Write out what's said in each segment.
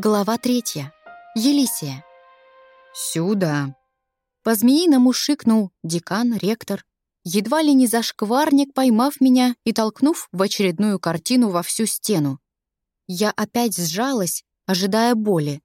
Глава третья. Елисия. «Сюда!» По-змеиному шикнул декан, ректор, едва ли не зашкварник, поймав меня и толкнув в очередную картину во всю стену. Я опять сжалась, ожидая боли,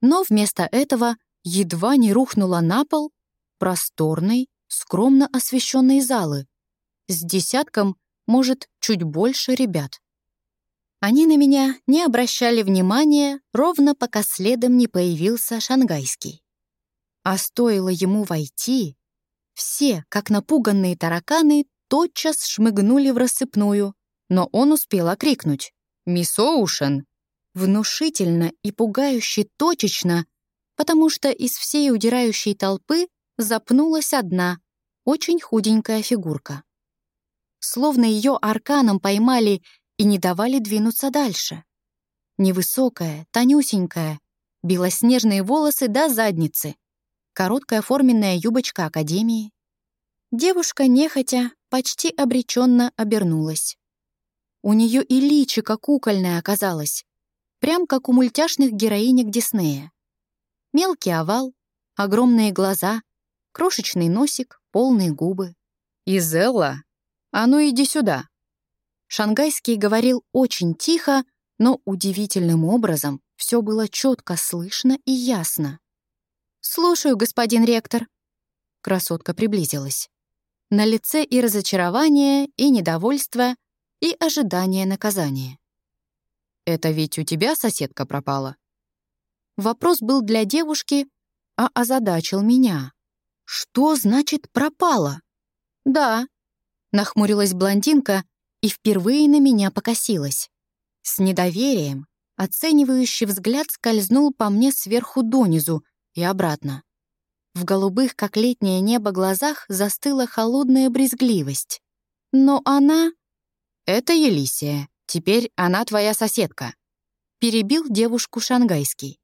но вместо этого едва не рухнула на пол просторной, скромно освещенной залы с десятком, может, чуть больше ребят. Они на меня не обращали внимания, ровно пока следом не появился шангайский. А стоило ему войти, все, как напуганные тараканы, тотчас шмыгнули в рассыпную, но он успел окрикнуть «Мисс Оушен!» внушительно и пугающе точечно, потому что из всей удирающей толпы запнулась одна, очень худенькая фигурка. Словно ее арканом поймали и не давали двинуться дальше. Невысокая, тонюсенькая, белоснежные волосы до задницы, короткая форменная юбочка Академии. Девушка, нехотя, почти обреченно обернулась. У нее и личико кукольное оказалось, прям как у мультяшных героинек Диснея. Мелкий овал, огромные глаза, крошечный носик, полные губы. «Изелла, а ну иди сюда!» Шангайский говорил очень тихо, но удивительным образом все было четко слышно и ясно. «Слушаю, господин ректор». Красотка приблизилась. На лице и разочарование, и недовольство, и ожидание наказания. «Это ведь у тебя соседка пропала?» Вопрос был для девушки, а озадачил меня. «Что значит пропала?» «Да», — нахмурилась блондинка, и впервые на меня покосилась. С недоверием оценивающий взгляд скользнул по мне сверху донизу и обратно. В голубых, как летнее небо, глазах застыла холодная брезгливость. Но она... «Это Елисия. Теперь она твоя соседка», — перебил девушку шангайский.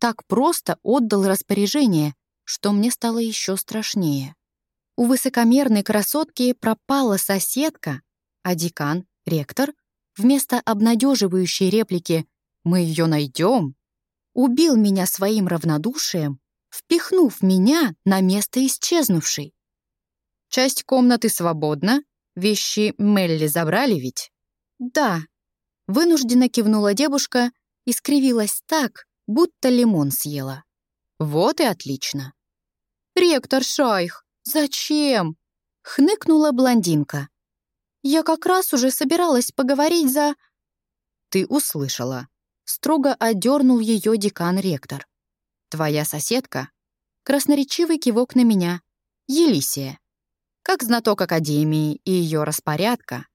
Так просто отдал распоряжение, что мне стало еще страшнее. У высокомерной красотки пропала соседка, а декан, ректор, вместо обнадеживающей реплики «Мы ее найдем», убил меня своим равнодушием, впихнув меня на место исчезнувшей. «Часть комнаты свободна, вещи Мелли забрали ведь?» «Да», — вынужденно кивнула девушка и скривилась так, будто лимон съела. «Вот и отлично». «Ректор Шайх, зачем?» — хныкнула блондинка. Я как раз уже собиралась поговорить за...» «Ты услышала», — строго одернул ее декан-ректор. «Твоя соседка?» Красноречивый кивок на меня. «Елисия. Как знаток Академии и ее распорядка,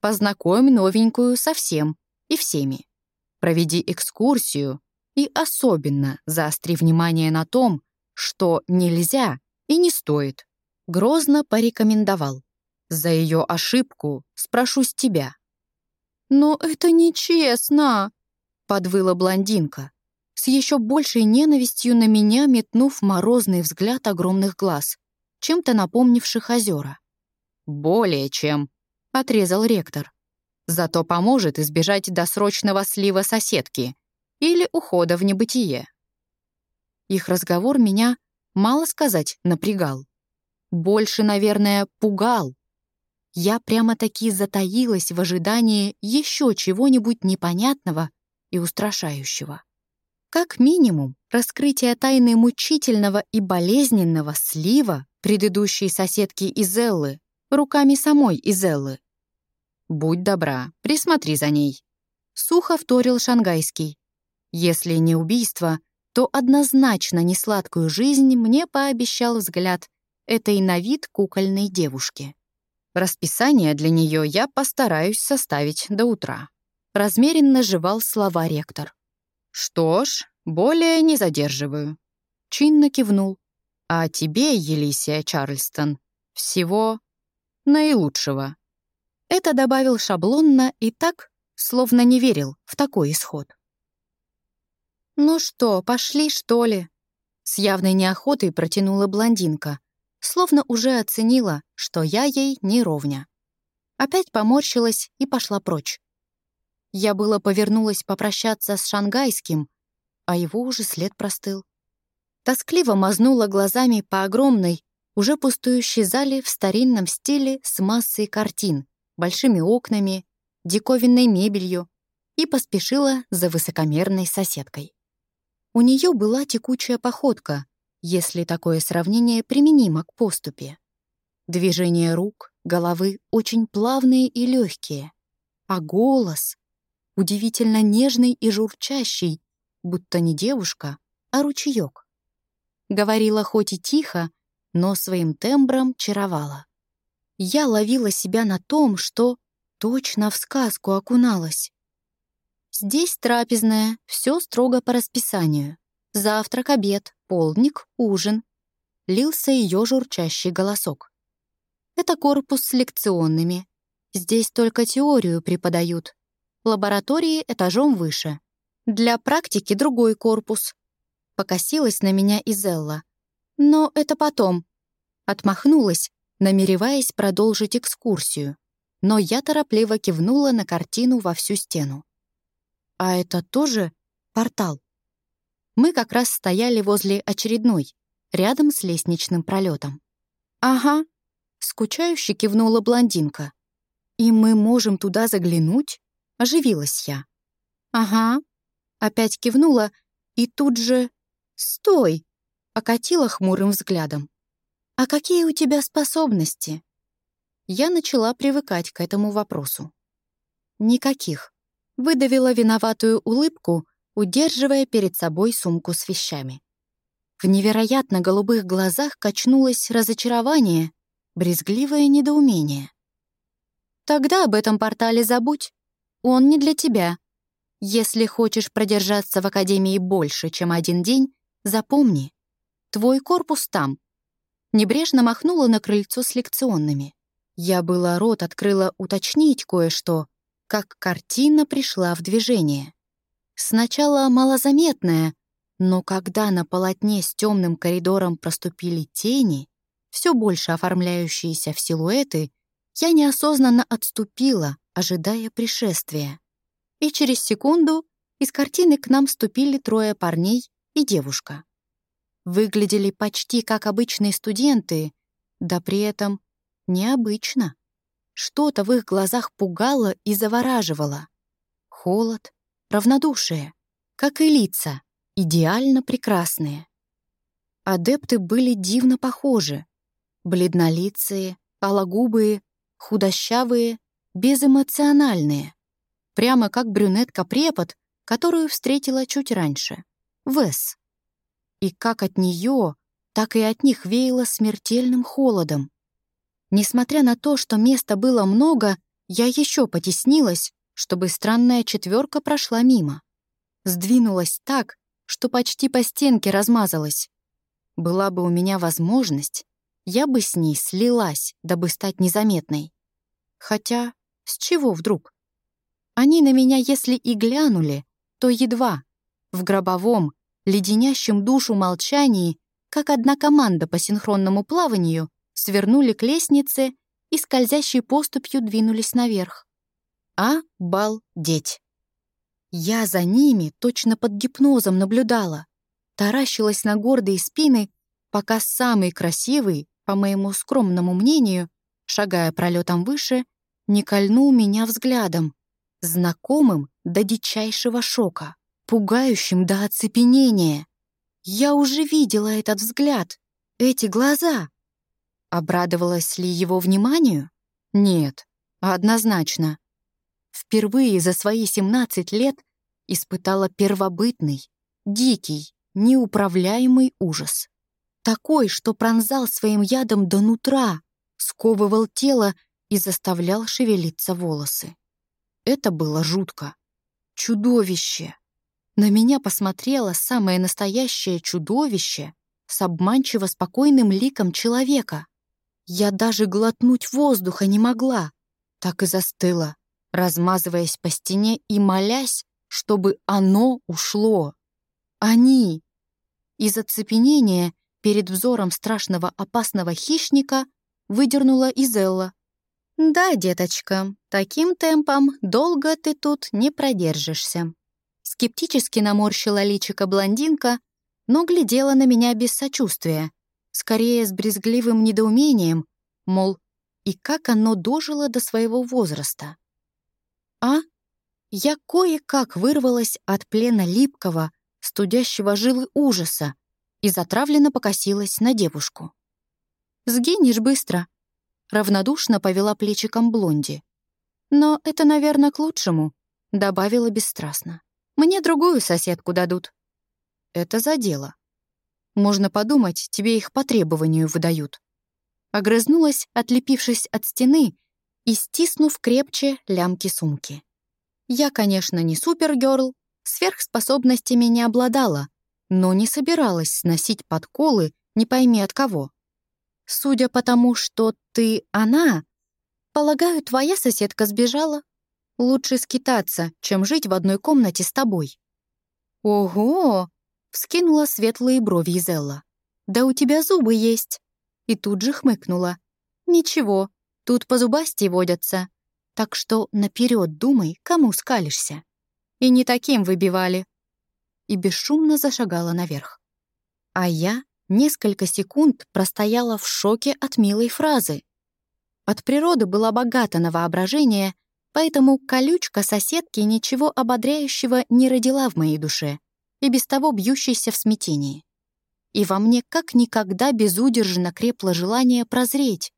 познакомь новенькую со всем и всеми. Проведи экскурсию и особенно заостри внимание на том, что нельзя и не стоит». Грозно порекомендовал. За ее ошибку спрошу с тебя». «Но это нечестно», — подвыла блондинка, с еще большей ненавистью на меня метнув морозный взгляд огромных глаз, чем-то напомнивших озера. «Более чем», — отрезал ректор. «Зато поможет избежать досрочного слива соседки или ухода в небытие». Их разговор меня, мало сказать, напрягал. Больше, наверное, пугал. Я прямо-таки затаилась в ожидании еще чего-нибудь непонятного и устрашающего. Как минимум, раскрытие тайны мучительного и болезненного слива предыдущей соседки Изеллы руками самой Изеллы. «Будь добра, присмотри за ней», — сухо вторил Шангайский. «Если не убийство, то однозначно несладкую жизнь мне пообещал взгляд этой на вид кукольной девушки». Расписание для нее я постараюсь составить до утра. Размеренно жевал слова ректор. Что ж, более не задерживаю. Чинно кивнул. А тебе, Елисия Чарльстон, всего наилучшего. Это добавил шаблонно и так, словно не верил в такой исход. «Ну что, пошли, что ли?» С явной неохотой протянула блондинка, словно уже оценила, что я ей не ровня. Опять поморщилась и пошла прочь. Я было повернулась попрощаться с шангайским, а его уже след простыл. Тоскливо мазнула глазами по огромной, уже пустующей зале в старинном стиле с массой картин, большими окнами, диковинной мебелью и поспешила за высокомерной соседкой. У нее была текучая походка, если такое сравнение применимо к поступе. Движения рук, головы очень плавные и легкие, а голос удивительно нежный и журчащий, будто не девушка, а ручеек. Говорила хоть и тихо, но своим тембром чаровала. Я ловила себя на том, что точно в сказку окуналась. Здесь трапезная, все строго по расписанию. Завтрак, обед, полдник, ужин. Лился ее журчащий голосок. Это корпус с лекционными. Здесь только теорию преподают. Лаборатории этажом выше. Для практики другой корпус. Покосилась на меня Изелла. Но это потом. Отмахнулась, намереваясь продолжить экскурсию. Но я торопливо кивнула на картину во всю стену. А это тоже портал. Мы как раз стояли возле очередной, рядом с лестничным пролетом. «Ага», — скучающе кивнула блондинка. «И мы можем туда заглянуть?» — оживилась я. «Ага», — опять кивнула, и тут же «Стой!» — окатила хмурым взглядом. «А какие у тебя способности?» Я начала привыкать к этому вопросу. «Никаких», — выдавила виноватую улыбку, удерживая перед собой сумку с вещами. В невероятно голубых глазах качнулось разочарование, брезгливое недоумение. «Тогда об этом портале забудь. Он не для тебя. Если хочешь продержаться в Академии больше, чем один день, Запомни, твой корпус там. Небрежно махнула на крыльцо с лекционными. Я была рот открыла уточнить кое-что, как картина пришла в движение. Сначала малозаметная, но когда на полотне с темным коридором проступили тени, все больше оформляющиеся в силуэты, я неосознанно отступила, ожидая пришествия. И через секунду из картины к нам вступили трое парней и девушка. Выглядели почти как обычные студенты, да при этом необычно. Что-то в их глазах пугало и завораживало. Холод, равнодушие, как и лица, идеально прекрасные. Адепты были дивно похожи. Бледнолицые, алогубые, худощавые, безэмоциональные. Прямо как брюнетка-препод, которую встретила чуть раньше. Вес. И как от нее, так и от них веяло смертельным холодом. Несмотря на то, что места было много, я еще потеснилась, чтобы странная четверка прошла мимо. Сдвинулась так, что почти по стенке размазалась. Была бы у меня возможность, я бы с ней слилась, дабы стать незаметной. Хотя, с чего вдруг? Они на меня, если и глянули, то едва, в гробовом, леденящем душу молчании, как одна команда по синхронному плаванию, свернули к лестнице и скользящей поступью двинулись наверх. А балдеть! Я за ними точно под гипнозом наблюдала, таращилась на гордые спины, пока самый красивый, по моему скромному мнению, шагая пролетом выше, не кольнул меня взглядом, знакомым до дичайшего шока пугающим до оцепенения. Я уже видела этот взгляд, эти глаза. Обрадовалась ли его вниманию? Нет, однозначно. Впервые за свои 17 лет испытала первобытный, дикий, неуправляемый ужас. Такой, что пронзал своим ядом до нутра, сковывал тело и заставлял шевелиться волосы. Это было жутко. Чудовище. На меня посмотрело самое настоящее чудовище с обманчиво спокойным ликом человека. Я даже глотнуть воздуха не могла, так и застыла, размазываясь по стене и молясь, чтобы оно ушло. Они! Из оцепенения перед взором страшного опасного хищника выдернула Изелла. «Да, деточка, таким темпом долго ты тут не продержишься». Скептически наморщила личико блондинка, но глядела на меня без сочувствия, скорее с брезгливым недоумением, мол, и как оно дожило до своего возраста. А? Я кое-как вырвалась от плена липкого, студящего жилы ужаса и затравленно покосилась на девушку. «Сгинешь быстро», — равнодушно повела плечиком блонди. «Но это, наверное, к лучшему», — добавила бесстрастно. «Мне другую соседку дадут». «Это за дело. Можно подумать, тебе их по требованию выдают». Огрызнулась, отлепившись от стены и стиснув крепче лямки сумки. Я, конечно, не супергерл, сверхспособностями не обладала, но не собиралась сносить подколы не пойми от кого. Судя по тому, что ты она, полагаю, твоя соседка сбежала. Лучше скитаться, чем жить в одной комнате с тобой. Ого! Вскинула светлые брови Изелла. Да у тебя зубы есть. И тут же хмыкнула. Ничего, тут по зубасти водятся. Так что наперед думай, кому скалишься. И не таким выбивали. И бесшумно зашагала наверх. А я несколько секунд простояла в шоке от милой фразы. От природы была богата на воображение, поэтому колючка соседки ничего ободряющего не родила в моей душе и без того бьющейся в смятении. И во мне как никогда безудержно крепло желание прозреть,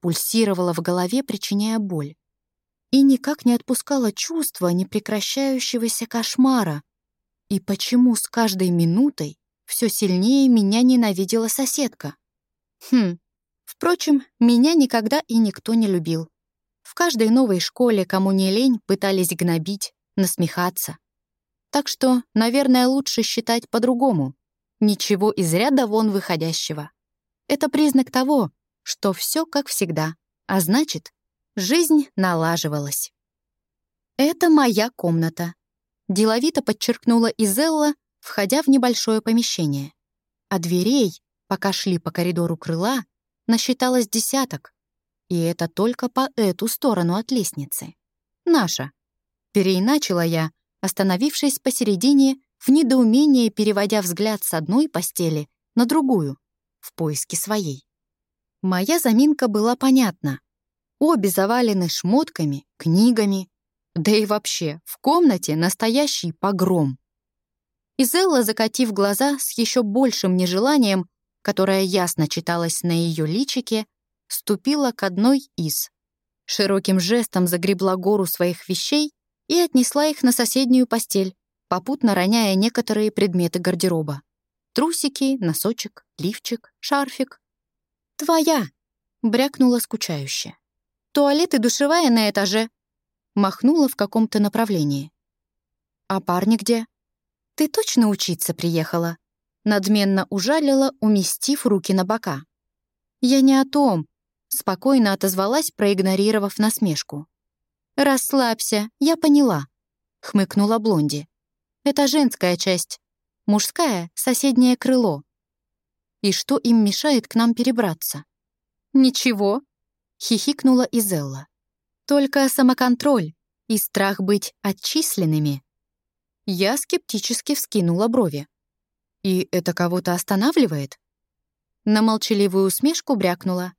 пульсировало в голове, причиняя боль. И никак не отпускало чувство непрекращающегося кошмара. И почему с каждой минутой все сильнее меня ненавидела соседка. Хм, впрочем, меня никогда и никто не любил. В каждой новой школе, кому не лень, пытались гнобить, насмехаться. Так что, наверное, лучше считать по-другому. Ничего из ряда вон выходящего. Это признак того, что все как всегда, а значит, жизнь налаживалась. «Это моя комната», — деловито подчеркнула Изелла, входя в небольшое помещение. А дверей, пока шли по коридору крыла, насчиталось десяток. И это только по эту сторону от лестницы. Наша. Переиначила я, остановившись посередине, в недоумении переводя взгляд с одной постели на другую, в поиске своей. Моя заминка была понятна. Обе завалены шмотками, книгами. Да и вообще, в комнате настоящий погром. Изелла, закатив глаза с еще большим нежеланием, которое ясно читалось на ее личике, ступила к одной из. Широким жестом загребла гору своих вещей и отнесла их на соседнюю постель, попутно роняя некоторые предметы гардероба. Трусики, носочек, лифчик, шарфик. «Твоя!» — брякнула скучающе. «Туалет и душевая на этаже!» Махнула в каком-то направлении. «А парни где?» «Ты точно учиться приехала?» Надменно ужалила, уместив руки на бока. «Я не о том», — спокойно отозвалась, проигнорировав насмешку. «Расслабься, я поняла», — хмыкнула Блонди. «Это женская часть. Мужская — соседнее крыло. И что им мешает к нам перебраться?» «Ничего», — хихикнула Изелла. «Только самоконтроль и страх быть отчисленными». Я скептически вскинула брови. «И это кого-то останавливает?» На молчаливую усмешку брякнула.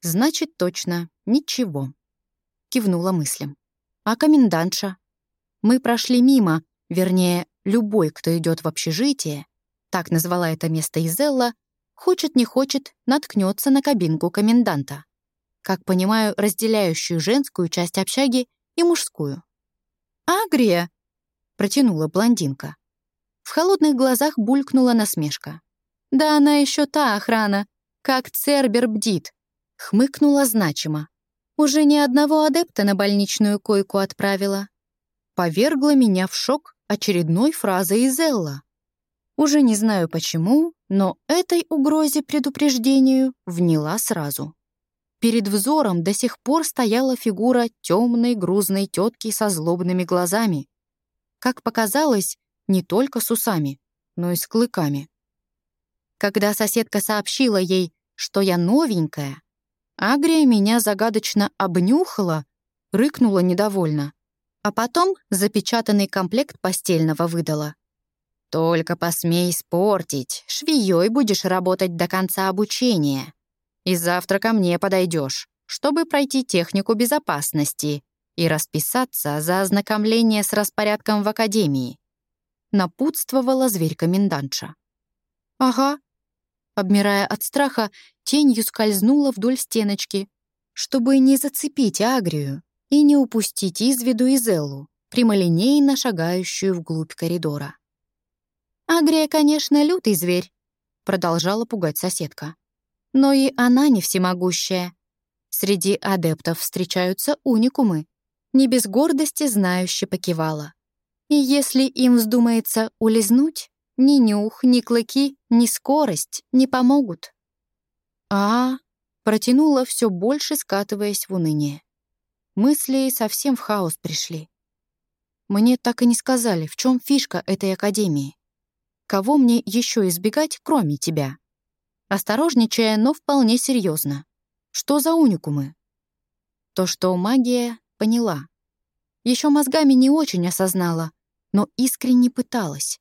«Значит, точно, ничего». Кивнула мыслям. «А комендантша?» Мы прошли мимо, вернее, любой, кто идет в общежитие, так назвала это место Изелла, хочет не хочет, наткнется на кабинку коменданта. Как понимаю, разделяющую женскую часть общаги и мужскую. «Агрия!» протянула блондинка. В холодных глазах булькнула насмешка. «Да она еще та охрана, как Цербер бдит», — хмыкнула значимо. «Уже ни одного адепта на больничную койку отправила». Повергла меня в шок очередной фразой из Элла. Уже не знаю почему, но этой угрозе предупреждению вняла сразу. Перед взором до сих пор стояла фигура темной грузной тетки со злобными глазами, как показалось, не только с усами, но и с клыками. Когда соседка сообщила ей, что я новенькая, Агрия меня загадочно обнюхала, рыкнула недовольно, А потом запечатанный комплект постельного выдала. «Только посмей испортить, швеей будешь работать до конца обучения. И завтра ко мне подойдешь, чтобы пройти технику безопасности и расписаться за ознакомление с распорядком в академии», напутствовала зверь-комендантша. «Ага». Обмирая от страха, тенью скользнула вдоль стеночки, чтобы не зацепить Агрию и не упустить из виду Изеллу, прямолинейно шагающую вглубь коридора. «Агрия, конечно, лютый зверь», — продолжала пугать соседка. «Но и она не всемогущая. Среди адептов встречаются уникумы. Не без гордости знающе покивала. И если им вздумается улизнуть, ни нюх, ни клыки, ни скорость не помогут. А, -а, протянула все больше, скатываясь в уныние. Мысли совсем в хаос пришли. Мне так и не сказали, в чем фишка этой академии. Кого мне еще избегать, кроме тебя? Осторожничая, но вполне серьезно. Что за уникумы? То, что магия, поняла. Еще мозгами не очень осознала, но искренне пыталась.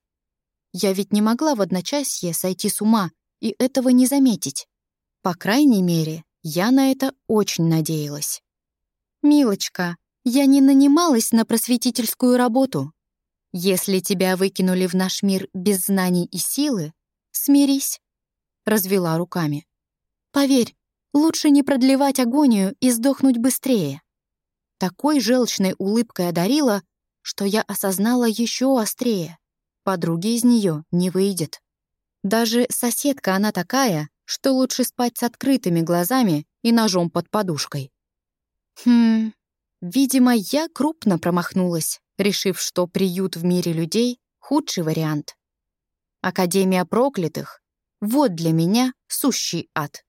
Я ведь не могла в одночасье сойти с ума и этого не заметить. По крайней мере, я на это очень надеялась. «Милочка, я не нанималась на просветительскую работу. «Если тебя выкинули в наш мир без знаний и силы, смирись», — развела руками. «Поверь, лучше не продлевать агонию и сдохнуть быстрее». Такой желчной улыбкой одарила, что я осознала еще острее. Подруги из нее не выйдет. Даже соседка она такая, что лучше спать с открытыми глазами и ножом под подушкой. Хм, видимо, я крупно промахнулась решив, что приют в мире людей — худший вариант. Академия проклятых — вот для меня сущий ад.